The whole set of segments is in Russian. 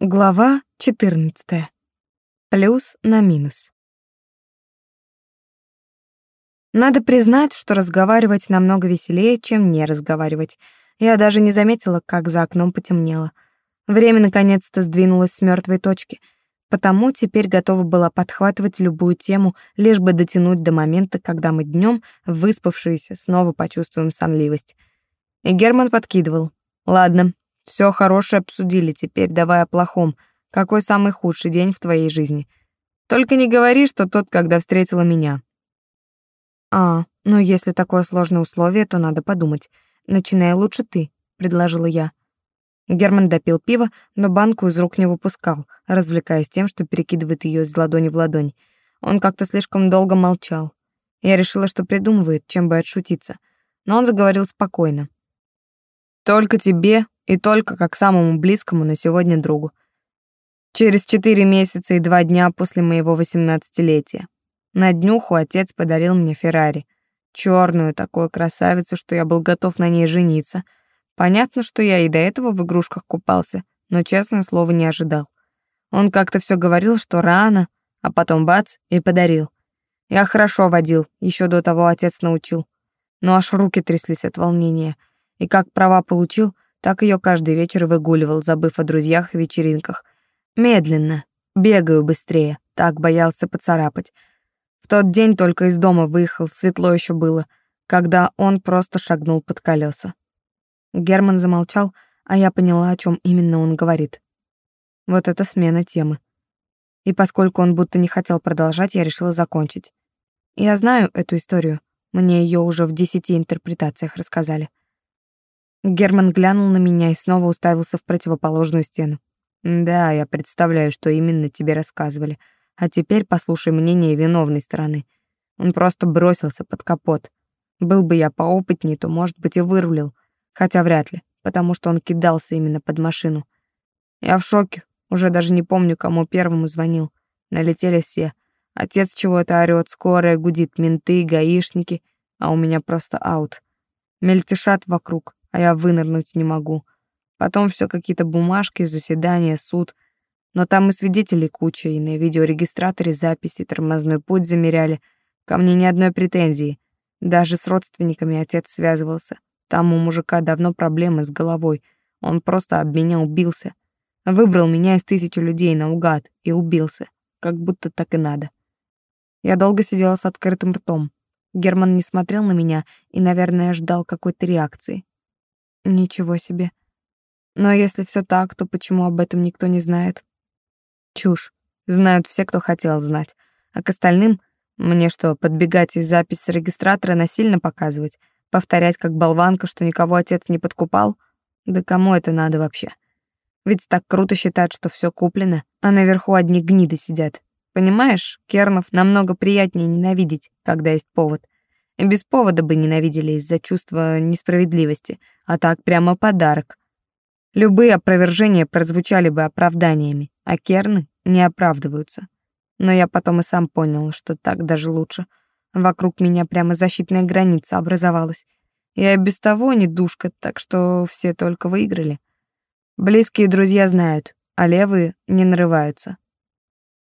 Глава 14. Плюс на минус. Надо признать, что разговаривать намного веселее, чем не разговаривать. Я даже не заметила, как за окном потемнело. Время наконец-то сдвинулось с мертвой точки, потому теперь готова была подхватывать любую тему, лишь бы дотянуть до момента, когда мы днем, выспавшиеся, снова почувствуем сонливость. И Герман подкидывал. «Ладно, все хорошее обсудили, теперь давай о плохом. Какой самый худший день в твоей жизни? Только не говори, что тот, когда встретила меня. А, ну если такое сложное условие, то надо подумать. Начинай лучше ты, предложила я. Герман допил пиво, но банку из рук не выпускал, развлекаясь тем, что перекидывает ее из ладони в ладонь. Он как-то слишком долго молчал. Я решила, что придумывает, чем бы отшутиться. Но он заговорил спокойно. «Только тебе и только как самому близкому на сегодня другу. Через четыре месяца и два дня после моего восемнадцатилетия. На днюху отец подарил мне Феррари. черную такую красавицу, что я был готов на ней жениться. Понятно, что я и до этого в игрушках купался, но, честное слово, не ожидал. Он как-то все говорил, что рано, а потом бац, и подарил. Я хорошо водил, еще до того отец научил. Но аж руки тряслись от волнения. И как права получил — так ее каждый вечер выгуливал, забыв о друзьях и вечеринках. Медленно, бегаю быстрее, так боялся поцарапать. В тот день только из дома выехал, светло еще было, когда он просто шагнул под колеса. Герман замолчал, а я поняла, о чем именно он говорит. Вот это смена темы. И поскольку он будто не хотел продолжать, я решила закончить. Я знаю эту историю. Мне ее уже в десяти интерпретациях рассказали. Герман глянул на меня и снова уставился в противоположную стену. Да, я представляю, что именно тебе рассказывали. А теперь послушай мнение виновной стороны. Он просто бросился под капот. Был бы я поопытнее, то, может быть, и вырулил. Хотя вряд ли, потому что он кидался именно под машину. Я в шоке, уже даже не помню, кому первому звонил. Налетели все. Отец чего-то орёт, скорая гудит, менты, гаишники, а у меня просто аут. Мельтешат вокруг а я вынырнуть не могу. Потом все какие-то бумажки, заседания, суд. Но там и свидетелей куча, и на видеорегистраторе записи, тормозной путь замеряли. Ко мне ни одной претензии. Даже с родственниками отец связывался. Там у мужика давно проблемы с головой. Он просто об меня убился. Выбрал меня из тысячи людей наугад и убился. Как будто так и надо. Я долго сидела с открытым ртом. Герман не смотрел на меня и, наверное, ждал какой-то реакции. Ничего себе. Но если все так, то почему об этом никто не знает? Чушь. Знают все, кто хотел знать. А к остальным мне что, подбегать и запись с регистратора насильно показывать? Повторять как болванка, что никого отец не подкупал? Да кому это надо вообще? Ведь так круто считать, что все куплено, а наверху одни гниды сидят. Понимаешь, Кернов намного приятнее ненавидеть, когда есть повод. Без повода бы ненавидели из-за чувства несправедливости, а так прямо подарок. Любые опровержения прозвучали бы оправданиями, а керны не оправдываются. Но я потом и сам понял, что так даже лучше. Вокруг меня прямо защитная граница образовалась. Я и без того не душка, так что все только выиграли. Близкие друзья знают, а левые не нарываются.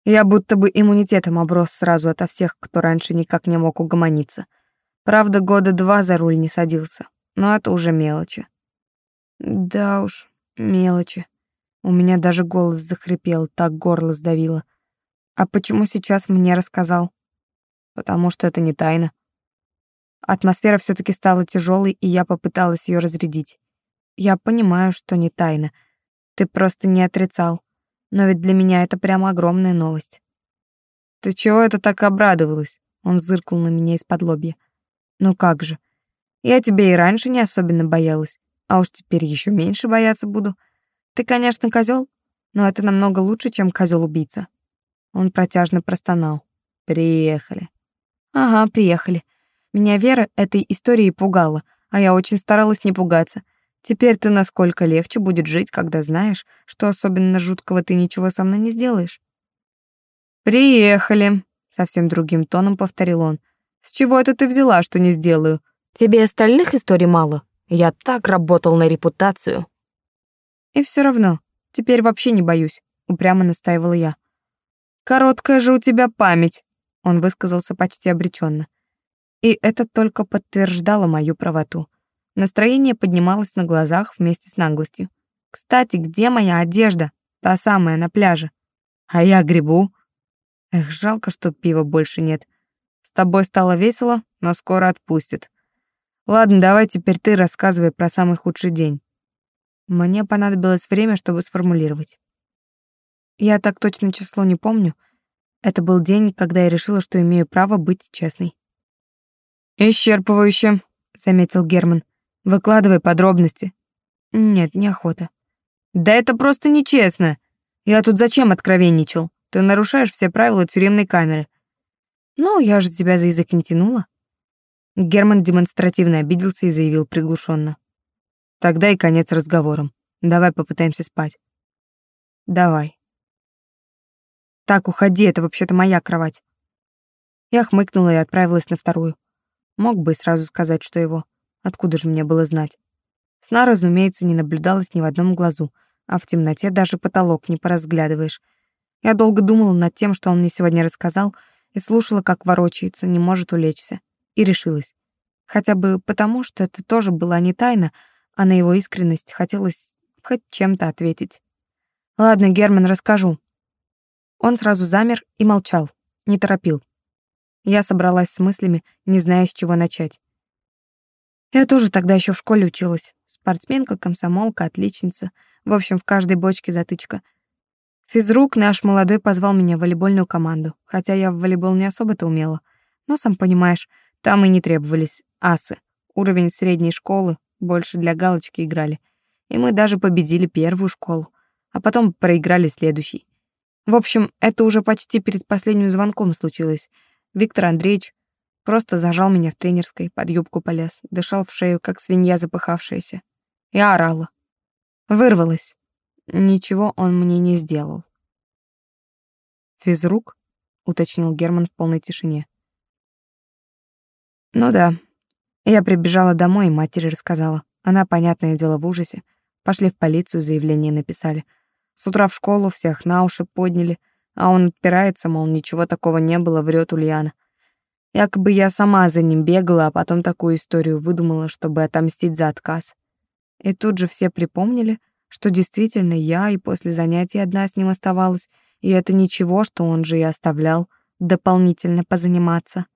Я будто бы иммунитетом оброс сразу ото всех, кто раньше никак не мог угомониться — Правда, года два за руль не садился, но это уже мелочи. Да уж, мелочи. У меня даже голос захрипел, так горло сдавило. А почему сейчас мне рассказал? Потому что это не тайна. Атмосфера все таки стала тяжелой, и я попыталась ее разрядить. Я понимаю, что не тайна. Ты просто не отрицал. Но ведь для меня это прямо огромная новость. Ты чего это так обрадовалась? Он зыркнул на меня из-под лобья. Ну как же? Я тебя и раньше не особенно боялась, а уж теперь еще меньше бояться буду. Ты, конечно, козел, но это намного лучше, чем козел-убийца. Он протяжно простонал. Приехали. Ага, приехали. Меня Вера этой историей пугала, а я очень старалась не пугаться. Теперь ты насколько легче будет жить, когда знаешь, что особенно жуткого ты ничего со мной не сделаешь. Приехали, совсем другим тоном повторил он. С чего это ты взяла, что не сделаю? Тебе остальных историй мало? Я так работал на репутацию. И все равно, Теперь вообще не боюсь, упрямо настаивала я. Короткая же у тебя память, он высказался почти обреченно. И это только подтверждало мою правоту. Настроение поднималось на глазах вместе с наглостью. Кстати, где моя одежда? Та самая на пляже. А я грибу. Эх, жалко, что пива больше нет. С тобой стало весело, но скоро отпустит. Ладно, давай теперь ты рассказывай про самый худший день. Мне понадобилось время, чтобы сформулировать. Я так точно число не помню. Это был день, когда я решила, что имею право быть честной. «Исчерпывающе», — заметил Герман. «Выкладывай подробности». «Нет, неохота». «Да это просто нечестно. Я тут зачем откровенничал? Ты нарушаешь все правила тюремной камеры». «Ну, я же тебя за язык не тянула». Герман демонстративно обиделся и заявил приглушенно. Тогда и конец разговорам. Давай попытаемся спать. Давай. Так, уходи, это вообще-то моя кровать. Я хмыкнула и отправилась на вторую. Мог бы сразу сказать, что его. Откуда же мне было знать? Сна, разумеется, не наблюдалось ни в одном глазу, а в темноте даже потолок не поразглядываешь. Я долго думала над тем, что он мне сегодня рассказал, и слушала, как ворочается, не может улечься. И решилась. Хотя бы потому, что это тоже была не тайна, а на его искренность хотелось хоть чем-то ответить. «Ладно, Герман, расскажу». Он сразу замер и молчал, не торопил. Я собралась с мыслями, не зная, с чего начать. Я тоже тогда еще в школе училась. Спортсменка, комсомолка, отличница. В общем, в каждой бочке затычка. Физрук наш молодой позвал меня в волейбольную команду, хотя я в волейбол не особо-то умела. Но, сам понимаешь, там и не требовались асы. Уровень средней школы, больше для галочки играли. И мы даже победили первую школу, а потом проиграли следующий. В общем, это уже почти перед последним звонком случилось. Виктор Андреевич просто зажал меня в тренерской, под юбку полез, дышал в шею, как свинья запыхавшаяся. Я орала. Вырвалась. Ничего он мне не сделал. «Физрук?» — уточнил Герман в полной тишине. «Ну да, я прибежала домой и матери рассказала. Она, понятное дело, в ужасе. Пошли в полицию, заявление написали. С утра в школу всех на уши подняли, а он отпирается, мол, ничего такого не было, врет Ульяна. Якобы я сама за ним бегала, а потом такую историю выдумала, чтобы отомстить за отказ. И тут же все припомнили, что действительно я и после занятий одна с ним оставалась, и это ничего, что он же и оставлял дополнительно позаниматься.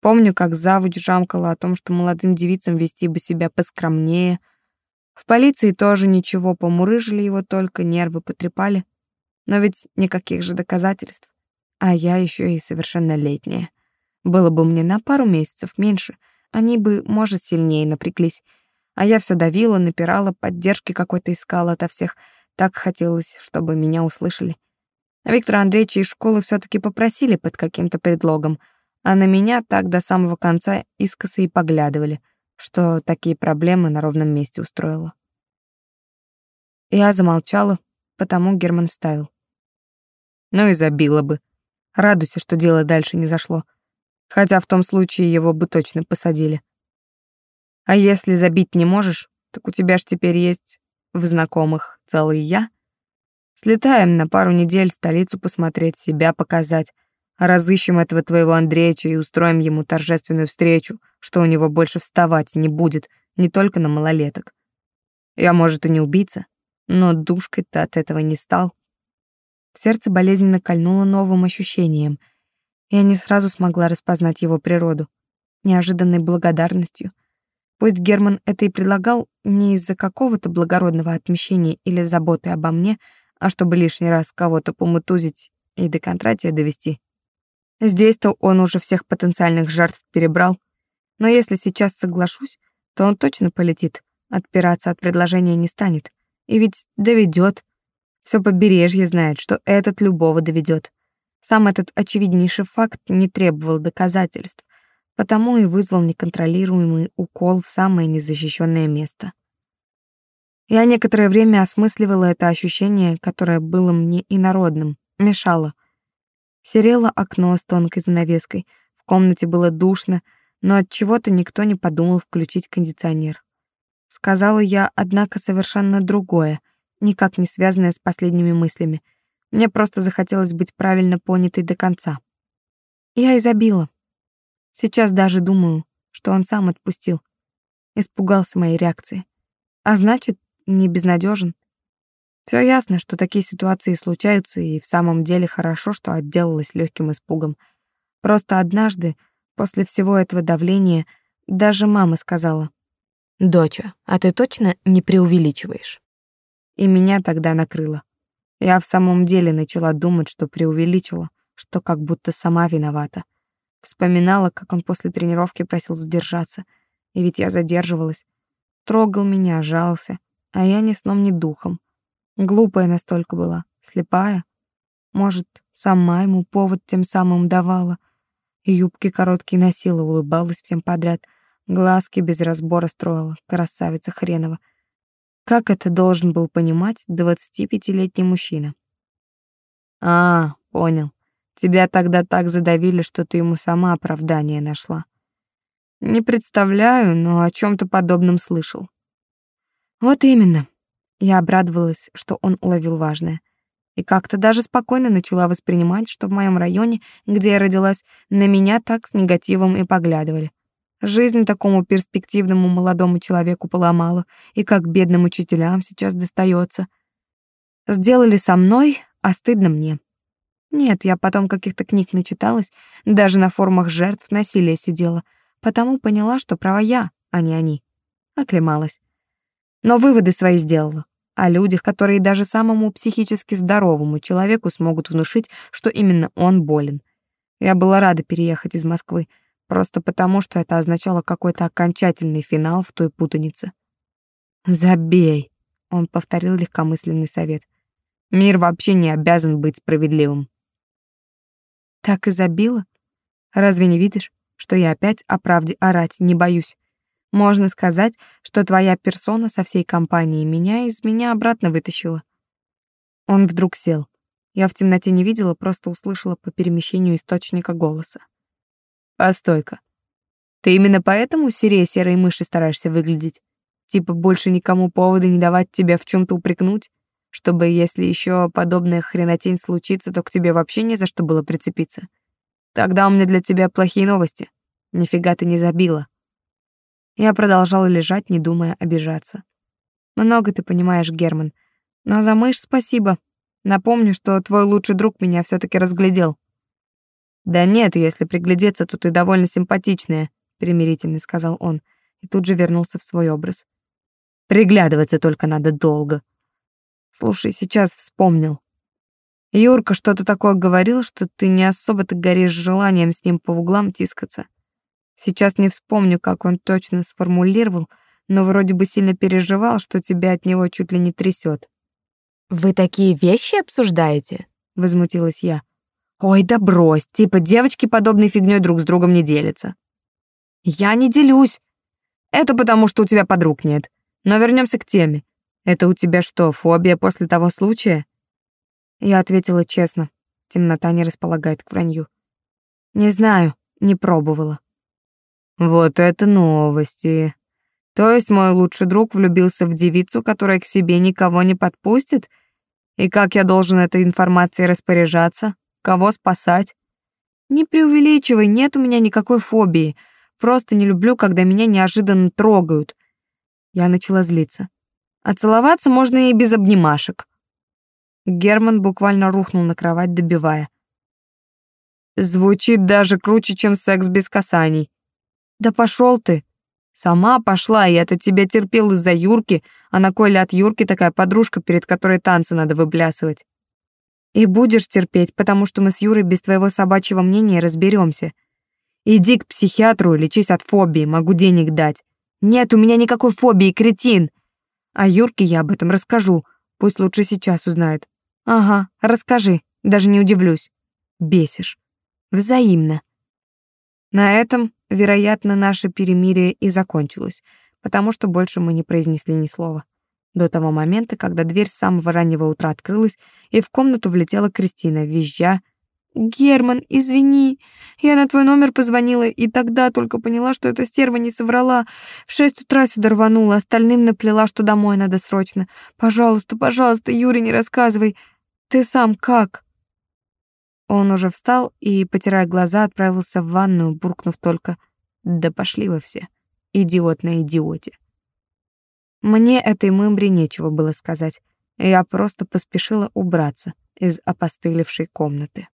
Помню, как завуч жамкала о том, что молодым девицам вести бы себя поскромнее. В полиции тоже ничего, помурыжили его только, нервы потрепали. Но ведь никаких же доказательств. А я еще и совершеннолетняя. Было бы мне на пару месяцев меньше, они бы, может, сильнее напряглись. А я все давила, напирала, поддержки какой-то искала ото всех. Так хотелось, чтобы меня услышали. Виктора Андреевича из школы все таки попросили под каким-то предлогом — а на меня так до самого конца искоса и поглядывали, что такие проблемы на ровном месте устроила. Я замолчала, потому Герман вставил. Ну и забила бы. Радуйся, что дело дальше не зашло. Хотя в том случае его бы точно посадили. А если забить не можешь, так у тебя ж теперь есть в знакомых целый я. Слетаем на пару недель столицу посмотреть, себя показать, Разыщем этого твоего Андреича и устроим ему торжественную встречу, что у него больше вставать не будет, не только на малолеток. Я, может, и не убийца, но душкой-то от этого не стал. В сердце болезненно кольнуло новым ощущением. Я не сразу смогла распознать его природу, неожиданной благодарностью. Пусть Герман это и предлагал не из-за какого-то благородного отмещения или заботы обо мне, а чтобы лишний раз кого-то помутузить и до контратия довести. Здесь-то он уже всех потенциальных жертв перебрал. Но если сейчас соглашусь, то он точно полетит. Отпираться от предложения не станет. И ведь доведет. Все побережье знает, что этот любого доведет. Сам этот очевиднейший факт не требовал доказательств, потому и вызвал неконтролируемый укол в самое незащищенное место. Я некоторое время осмысливала это ощущение, которое было мне инородным, мешало — Серело окно с тонкой занавеской. В комнате было душно, но от чего-то никто не подумал включить кондиционер. Сказала я, однако, совершенно другое, никак не связанное с последними мыслями. Мне просто захотелось быть правильно понятой до конца. Я изобила. Сейчас даже думаю, что он сам отпустил. Испугался моей реакции. А значит, не безнадежен. Все ясно, что такие ситуации случаются, и в самом деле хорошо, что отделалась легким испугом. Просто однажды, после всего этого давления, даже мама сказала, «Доча, а ты точно не преувеличиваешь?» И меня тогда накрыло. Я в самом деле начала думать, что преувеличила, что как будто сама виновата. Вспоминала, как он после тренировки просил задержаться, и ведь я задерживалась. Трогал меня, жался, а я ни сном, ни духом. Глупая настолько была, слепая. Может, сама ему повод тем самым давала. И юбки короткие носила, улыбалась всем подряд. Глазки без разбора строила, красавица хренова. Как это должен был понимать двадцатипятилетний мужчина? А, понял. Тебя тогда так задавили, что ты ему сама оправдание нашла. Не представляю, но о чем то подобном слышал. Вот именно. Я обрадовалась, что он уловил важное. И как-то даже спокойно начала воспринимать, что в моем районе, где я родилась, на меня так с негативом и поглядывали. Жизнь такому перспективному молодому человеку поломала, и как бедным учителям сейчас достается. Сделали со мной, а стыдно мне. Нет, я потом каких-то книг начиталась, даже на форумах жертв насилия сидела, потому поняла, что права я, а не они. Оклемалась но выводы свои сделала. О людях, которые даже самому психически здоровому человеку смогут внушить, что именно он болен. Я была рада переехать из Москвы, просто потому, что это означало какой-то окончательный финал в той путанице. «Забей», — он повторил легкомысленный совет. «Мир вообще не обязан быть справедливым». Так и забила? Разве не видишь, что я опять о правде орать не боюсь? Можно сказать, что твоя персона со всей компанией меня из меня обратно вытащила. Он вдруг сел. Я в темноте не видела, просто услышала по перемещению источника голоса. Постой-ка. Ты именно поэтому серее серой мыши стараешься выглядеть? Типа больше никому повода не давать тебя в чем то упрекнуть? Чтобы, если еще подобная хренотень случится, то к тебе вообще не за что было прицепиться. Тогда у меня для тебя плохие новости. Нифига ты не забила. Я продолжала лежать, не думая обижаться. Много ты понимаешь, Герман. Но за мышь спасибо. Напомню, что твой лучший друг меня все таки разглядел. Да нет, если приглядеться, то ты довольно симпатичная, примирительно сказал он и тут же вернулся в свой образ. Приглядываться только надо долго. Слушай, сейчас вспомнил. Юрка что-то такое говорил, что ты не особо-то горишь желанием с ним по углам тискаться. Сейчас не вспомню, как он точно сформулировал, но вроде бы сильно переживал, что тебя от него чуть ли не трясет. «Вы такие вещи обсуждаете?» — возмутилась я. «Ой, да брось, типа девочки подобной фигнёй друг с другом не делятся». «Я не делюсь. Это потому, что у тебя подруг нет. Но вернемся к теме. Это у тебя что, фобия после того случая?» Я ответила честно. Темнота не располагает к вранью. «Не знаю, не пробовала». Вот это новости. То есть мой лучший друг влюбился в девицу, которая к себе никого не подпустит? И как я должен этой информацией распоряжаться? Кого спасать? Не преувеличивай, нет у меня никакой фобии. Просто не люблю, когда меня неожиданно трогают. Я начала злиться. А целоваться можно и без обнимашек. Герман буквально рухнул на кровать, добивая. Звучит даже круче, чем секс без касаний. Да пошел ты. Сама пошла, и это тебя терпел из-за Юрки, а на Коле от Юрки такая подружка, перед которой танцы надо выплясывать. И будешь терпеть, потому что мы с Юрой без твоего собачьего мнения разберемся. Иди к психиатру, лечись от фобии, могу денег дать. Нет у меня никакой фобии, кретин. А Юрке я об этом расскажу, пусть лучше сейчас узнает. Ага, расскажи, даже не удивлюсь. Бесишь. Взаимно. На этом Вероятно, наше перемирие и закончилось, потому что больше мы не произнесли ни слова. До того момента, когда дверь с самого раннего утра открылась, и в комнату влетела Кристина, визжа, Герман, извини. Я на твой номер позвонила, и тогда только поняла, что эта стерва не соврала. В шесть утра сюда рванула, остальным наплела, что домой надо срочно. Пожалуйста, пожалуйста, Юре не рассказывай. Ты сам как?» Он уже встал и, потирая глаза, отправился в ванную, буркнув только «Да пошли вы все, идиот на идиоте». Мне этой мымбре нечего было сказать. Я просто поспешила убраться из опостылевшей комнаты.